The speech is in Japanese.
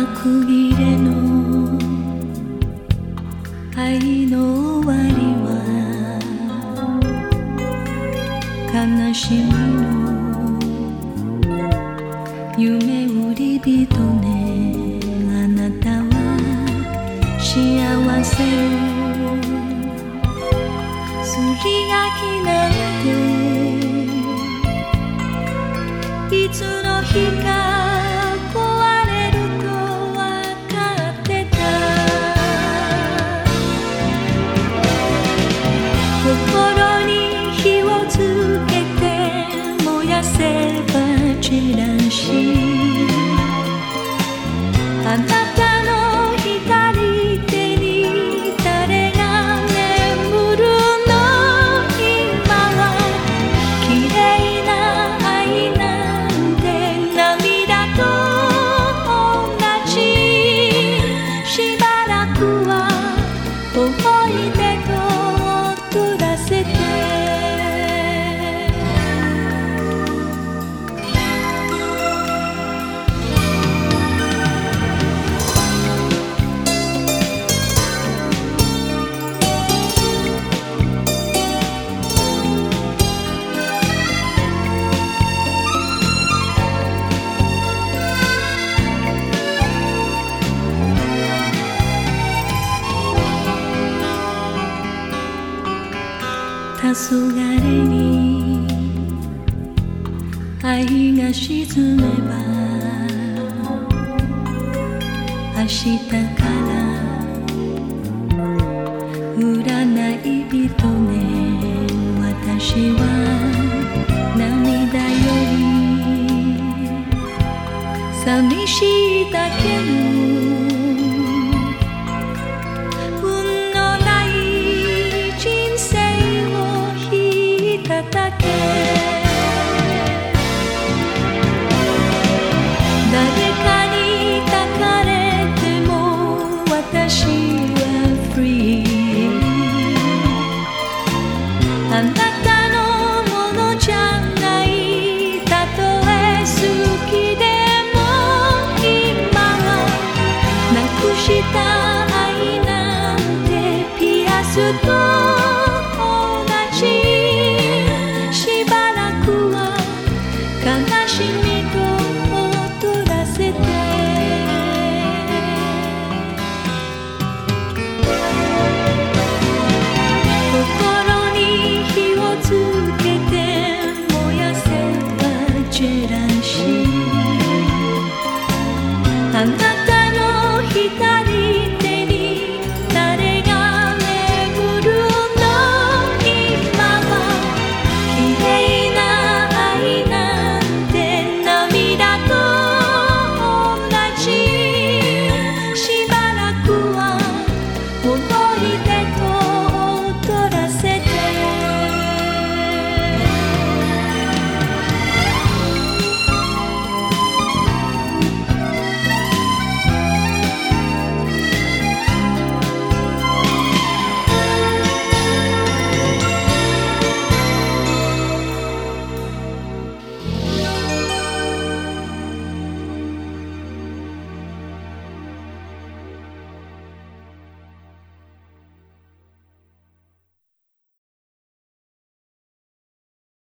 区切れの愛の終わりは悲しみの夢売り人ね。あなたは幸せ。すりがきなんて。いつの日かば散らし黄昏に愛が沈めば明日から占い人ね私は涙より寂しいだけの私は free あなたのものじゃないたとえ好きでも今はなくした愛なんてピアスと同じしばらくは悲しみと